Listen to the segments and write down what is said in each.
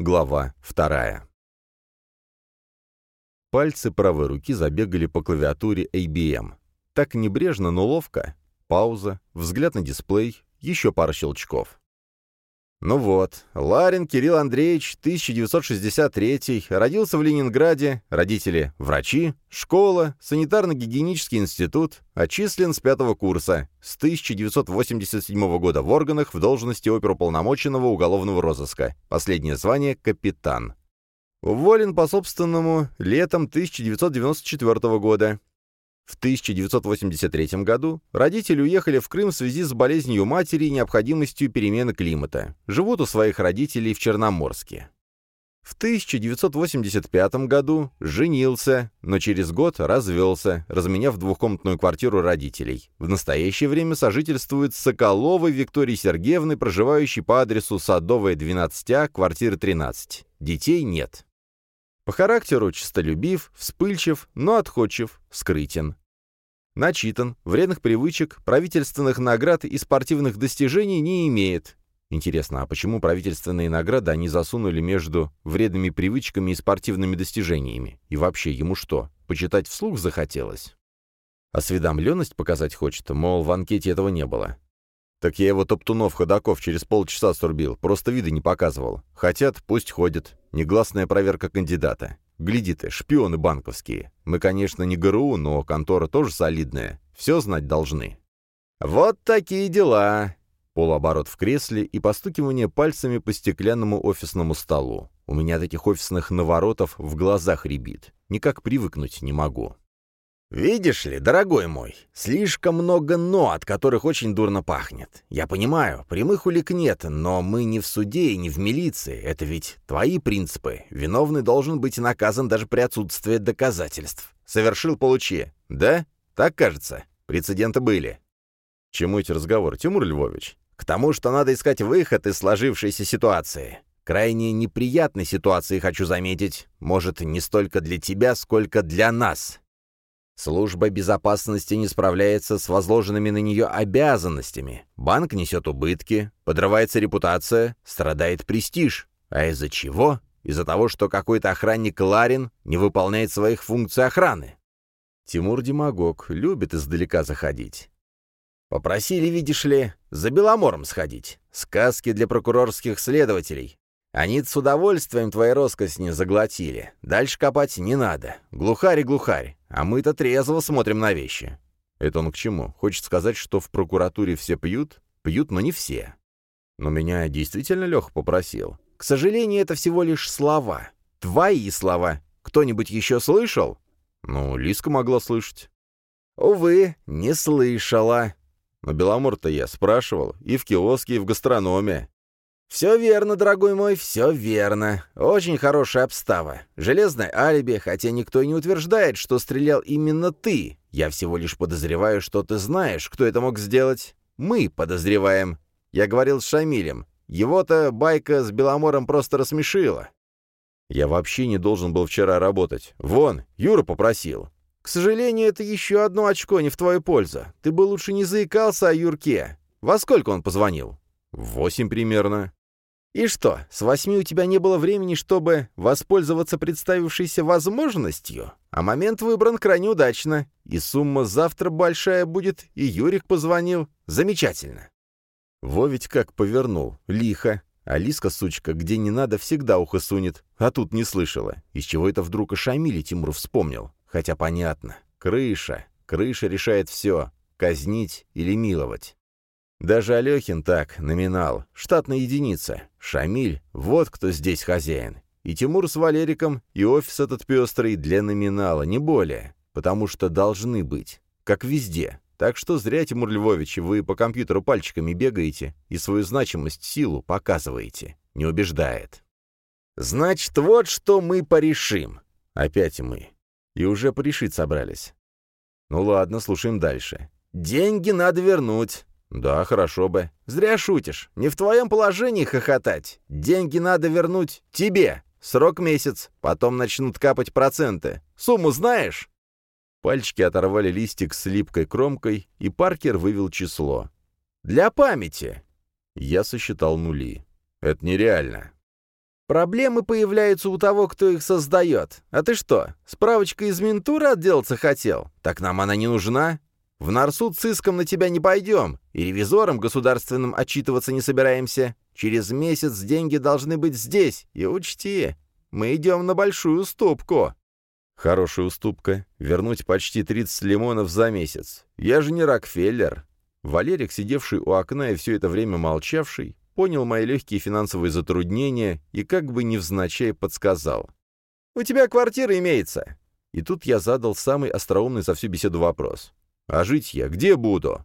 глава вторая. Пальцы правой руки забегали по клавиатуре ABM. Так небрежно, но ловко. Пауза, взгляд на дисплей, еще пара щелчков. Ну вот, Ларин Кирилл Андреевич, 1963, родился в Ленинграде, родители – врачи, школа, санитарно-гигиенический институт, отчислен с пятого курса, с 1987 года в органах в должности оперуполномоченного уголовного розыска, последнее звание – капитан. Уволен по собственному летом 1994 года. В 1983 году родители уехали в Крым в связи с болезнью матери и необходимостью перемены климата. Живут у своих родителей в Черноморске. В 1985 году женился, но через год развелся, разменяв двухкомнатную квартиру родителей. В настоящее время сожительствует Соколовой Викторией Сергеевной, проживающей по адресу Садовая, 12А, квартира 13. Детей нет. По характеру честолюбив, вспыльчив, но отходчив, скрытен. Начитан, вредных привычек, правительственных наград и спортивных достижений не имеет. Интересно, а почему правительственные награды они засунули между вредными привычками и спортивными достижениями? И вообще, ему что, почитать вслух захотелось? Осведомленность показать хочет, мол, в анкете этого не было. Так я его топтунов-ходаков через полчаса срубил, просто вида не показывал. Хотят, пусть ходят. Негласная проверка кандидата. Гляди ты, шпионы банковские. Мы, конечно, не ГРУ, но контора тоже солидная. Все знать должны. Вот такие дела. Полуоборот в кресле и постукивание пальцами по стеклянному офисному столу. У меня от этих офисных наворотов в глазах рябит. Никак привыкнуть не могу. «Видишь ли, дорогой мой, слишком много «но», от которых очень дурно пахнет. Я понимаю, прямых улик нет, но мы не в суде и не в милиции. Это ведь твои принципы. Виновный должен быть наказан даже при отсутствии доказательств. Совершил — получи. Да? Так кажется. Прецеденты были». «Чему эти разговоры, Тимур Львович?» «К тому, что надо искать выход из сложившейся ситуации. Крайне неприятной ситуации, хочу заметить. Может, не столько для тебя, сколько для нас. Служба безопасности не справляется с возложенными на нее обязанностями. Банк несет убытки, подрывается репутация, страдает престиж. А из-за чего? Из-за того, что какой-то охранник Ларин не выполняет своих функций охраны. Тимур Демагог любит издалека заходить. Попросили, видишь ли, за Беломором сходить. Сказки для прокурорских следователей. Они с удовольствием твои роскосни заглотили. Дальше копать не надо. Глухарь и глухарь. А мы-то трезво смотрим на вещи. Это он к чему? Хочет сказать, что в прокуратуре все пьют? Пьют, но не все. Но меня действительно Леха попросил. К сожалению, это всего лишь слова. Твои слова. Кто-нибудь еще слышал? Ну, Лиска могла слышать. Увы, не слышала. Но Беломор-то я спрашивал. И в киоске, и в гастрономе. «Все верно, дорогой мой, все верно. Очень хорошая обстава. Железное алиби, хотя никто и не утверждает, что стрелял именно ты. Я всего лишь подозреваю, что ты знаешь, кто это мог сделать. Мы подозреваем. Я говорил с Шамилем. Его-то байка с Беломором просто рассмешила. Я вообще не должен был вчера работать. Вон, Юра попросил. К сожалению, это еще одно очко не в твою пользу. Ты бы лучше не заикался о Юрке. Во сколько он позвонил? Восемь примерно. И что, с восьми у тебя не было времени, чтобы воспользоваться представившейся возможностью? А момент выбран крайне удачно. И сумма завтра большая будет, и Юрик позвонил. Замечательно. Во ведь как повернул. Лихо. Алиска, сучка, где не надо, всегда ухо сунет. А тут не слышала. Из чего это вдруг и Шамиле Тимур вспомнил? Хотя понятно. Крыша. Крыша решает все. Казнить или миловать. Даже Алехин так, номинал, штатная единица. Шамиль — вот кто здесь хозяин. И Тимур с Валериком, и офис этот пестрый для номинала, не более. Потому что должны быть. Как везде. Так что зря, Тимур Львович, вы по компьютеру пальчиками бегаете и свою значимость, силу показываете. Не убеждает. «Значит, вот что мы порешим». Опять мы. И уже порешить собрались. Ну ладно, слушаем дальше. «Деньги надо вернуть. «Да, хорошо бы. Зря шутишь. Не в твоем положении хохотать. Деньги надо вернуть тебе. Срок месяц. Потом начнут капать проценты. Сумму знаешь?» Пальчики оторвали листик с липкой кромкой, и Паркер вывел число. «Для памяти!» Я сосчитал нули. «Это нереально». Проблемы появляются у того, кто их создает. А ты что, справочка из Ментуры отделаться хотел? Так нам она не нужна. В Нарсуд с иском на тебя не пойдем, и ревизором государственным отчитываться не собираемся. Через месяц деньги должны быть здесь, и учти, мы идем на большую уступку». Хорошая уступка. Вернуть почти 30 лимонов за месяц. Я же не Рокфеллер. Валерик, сидевший у окна и все это время молчавший, понял мои легкие финансовые затруднения и как бы невзначай подсказал. «У тебя квартира имеется!» И тут я задал самый остроумный за всю беседу вопрос. «А жить я где буду?»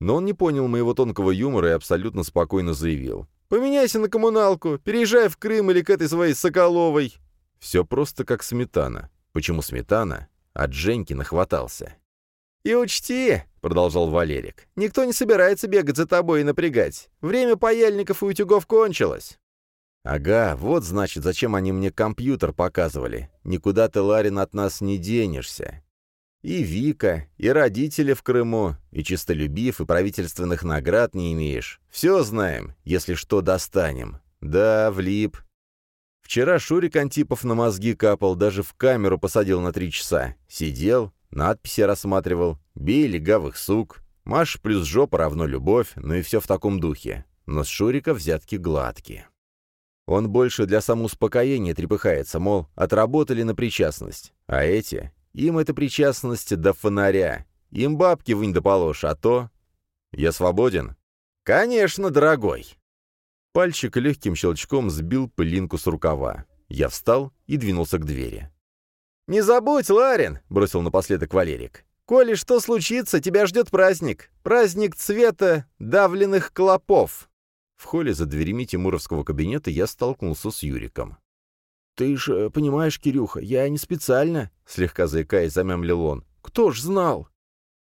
Но он не понял моего тонкого юмора и абсолютно спокойно заявил. «Поменяйся на коммуналку, переезжай в Крым или к этой своей Соколовой». Все просто как сметана. Почему сметана? От Женьки нахватался. «И учти», — продолжал Валерик, — «никто не собирается бегать за тобой и напрягать. Время паяльников и утюгов кончилось». «Ага, вот, значит, зачем они мне компьютер показывали. Никуда ты, Ларин, от нас не денешься. И Вика, и родители в Крыму, и чистолюбив, и правительственных наград не имеешь. Все знаем, если что, достанем. Да, влип. Вчера Шурик Антипов на мозги капал, даже в камеру посадил на три часа. Сидел, надписи рассматривал, бей легавых сук, Маш плюс жопа равно любовь, ну и все в таком духе. Но с Шурика взятки гладкие. Он больше для самоуспокоения трепыхается, мол, отработали на причастность. А эти? Им эта причастность до фонаря. Им бабки вынь да положь, а то... Я свободен? Конечно, дорогой. Пальчик легким щелчком сбил пылинку с рукава. Я встал и двинулся к двери. «Не забудь, Ларин!» — бросил напоследок Валерик. «Коли что случится, тебя ждет праздник. Праздник цвета давленных клопов». В холле за дверями Тимуровского кабинета я столкнулся с Юриком. «Ты ж э, понимаешь, Кирюха, я не специально», — слегка заикаясь, замямлил он. «Кто ж знал?»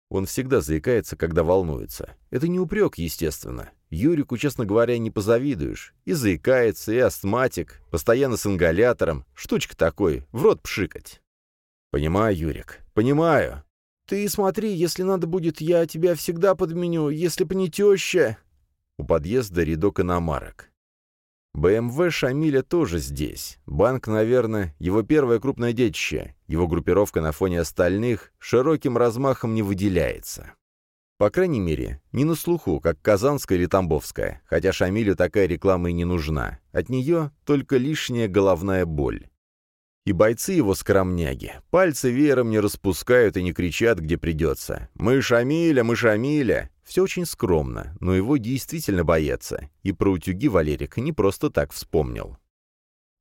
Он всегда заикается, когда волнуется. Это не упрек, естественно. Юрику, честно говоря, не позавидуешь. И заикается, и астматик, постоянно с ингалятором. Штучка такой, в рот пшикать. Понимаю, Юрик, понимаю. Ты смотри, если надо будет, я тебя всегда подменю, если б не теща. У подъезда рядок иномарок. БМВ Шамиля тоже здесь. Банк, наверное, его первое крупное детище. Его группировка на фоне остальных широким размахом не выделяется. По крайней мере, не на слуху, как Казанская или Тамбовская, хотя Шамилю такая реклама и не нужна. От нее только лишняя головная боль. И бойцы его скромняги. Пальцы веером не распускают и не кричат, где придется. «Мы Шамиля, мы Шамиля!» Все очень скромно, но его действительно боятся. И про утюги Валерик не просто так вспомнил.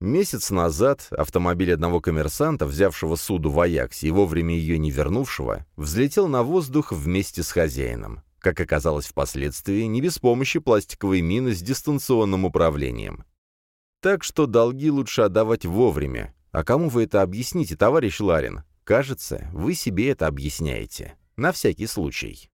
Месяц назад автомобиль одного коммерсанта, взявшего суду в Аяксе и вовремя ее не вернувшего, взлетел на воздух вместе с хозяином. Как оказалось впоследствии, не без помощи пластиковой мины с дистанционным управлением. Так что долги лучше отдавать вовремя, а кому вы это объясните, товарищ Ларин? Кажется, вы себе это объясняете. На всякий случай.